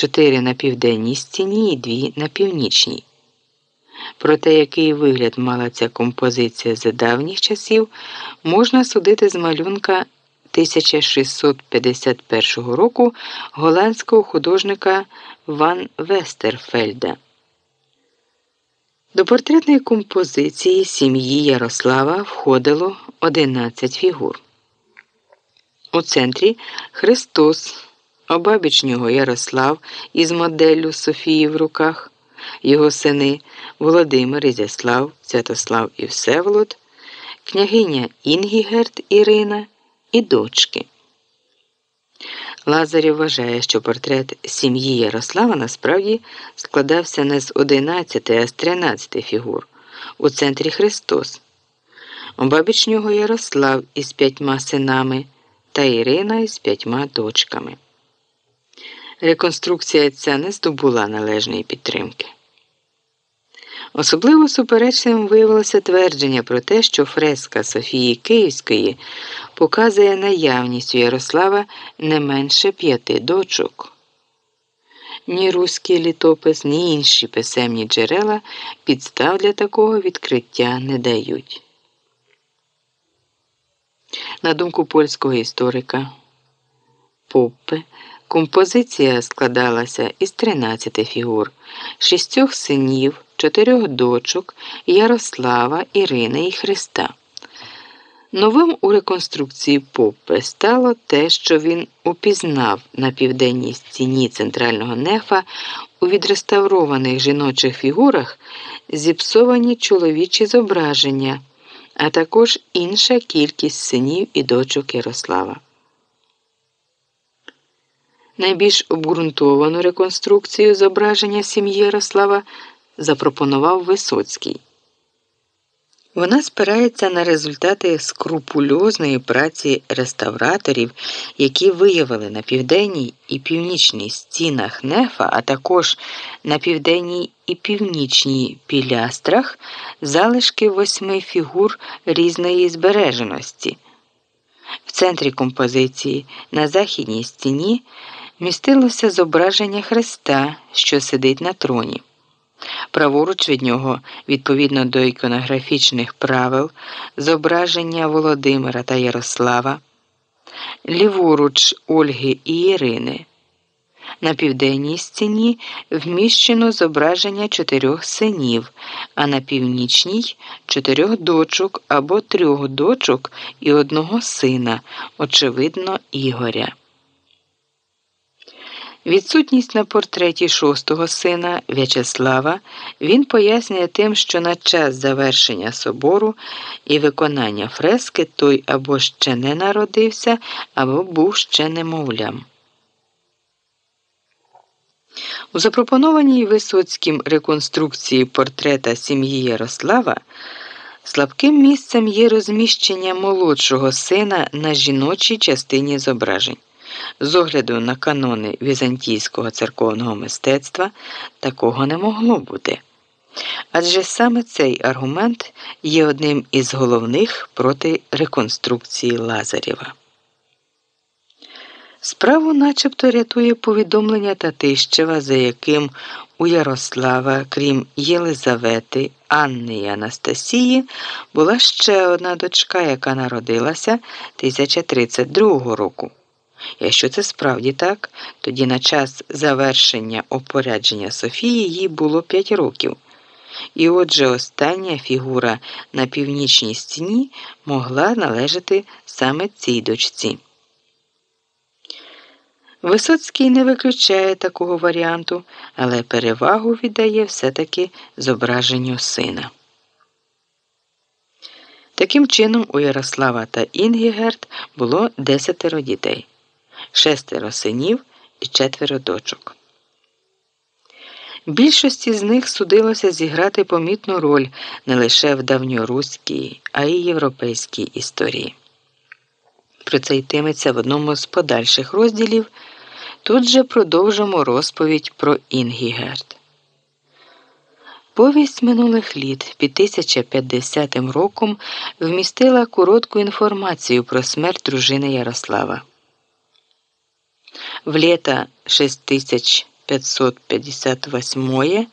чотири на південній стіні і дві на північній. Про те, який вигляд мала ця композиція за давніх часів, можна судити з малюнка 1651 року голландського художника Ван Вестерфельда. До портретної композиції сім'ї Ярослава входило 11 фігур. У центрі Христос, обабіч нього Ярослав із моделлю Софії в руках, його сини Володимир Ізяслав, Святослав і Всеволод, княгиня Інгігерт Ірина і дочки. Лазарів вважає, що портрет сім'ї Ярослава насправді складався не з 11, а з 13 фігур. У центрі Христос. Обабіч нього Ярослав із п'ятьма синами та Ірина із п'ятьма дочками. Реконструкція ця не здобула належної підтримки. Особливо суперечним виявилося твердження про те, що фреска Софії Київської показує наявність у Ярослава не менше п'яти дочок. Ні руський літопис, ні інші писемні джерела підстав для такого відкриття не дають. На думку польського історика Поппе, композиція складалася із 13 фігур, шістьох синів, чотирьох дочок Ярослава, Ірини і Христа. Новим у реконструкції Поппе стало те, що він упізнав на південній стіні центрального нефа у відреставрованих жіночих фігурах зіпсовані чоловічі зображення а також інша кількість синів і дочок Ярослава. Найбільш обґрунтовану реконструкцію зображення сім'ї Ярослава запропонував Висоцький. Вона спирається на результати скрупульозної праці реставраторів, які виявили на південній і північній стінах нефа, а також на південній і північній пілястрах залишки восьми фігур різної збереженості. В центрі композиції на західній стіні містилося зображення Христа, що сидить на троні. Праворуч від нього, відповідно до іконографічних правил, зображення Володимира та Ярослава, ліворуч Ольги і Ірини. На південній стіні вміщено зображення чотирьох синів, а на північній чотирьох дочок або трьох дочок і одного сина, очевидно, Ігоря. Відсутність на портреті шостого сина В'ячеслава він пояснює тим, що на час завершення собору і виконання фрески той або ще не народився, або був ще немовлям. У запропонованій Висоцьким реконструкції портрета сім'ї Ярослава слабким місцем є розміщення молодшого сина на жіночій частині зображень. З огляду на канони візантійського церковного мистецтва такого не могло бути. Адже саме цей аргумент є одним із головних проти реконструкції Лазарєва. Справу начебто рятує повідомлення Татищева, за яким у Ярослава, крім Єлизавети, Анни і Анастасії, була ще одна дочка, яка народилася 1032 року. Якщо це справді так, тоді на час завершення опорядження Софії їй було 5 років. І отже, остання фігура на північній стіні могла належати саме цій дочці. Висоцький не виключає такого варіанту, але перевагу віддає все-таки зображенню сина. Таким чином, у Ярослава та Інгігерт було десятеро дітей шестеро синів і четверо дочок. Більшості з них судилося зіграти помітну роль не лише в давньоруській, а й європейській історії. Про це йтиметься в одному з подальших розділів. Тут же продовжимо розповідь про Інгігерт. Повість минулих літ під 1050 роком вмістила коротку інформацію про смерть дружини Ярослава. В лето 6000 558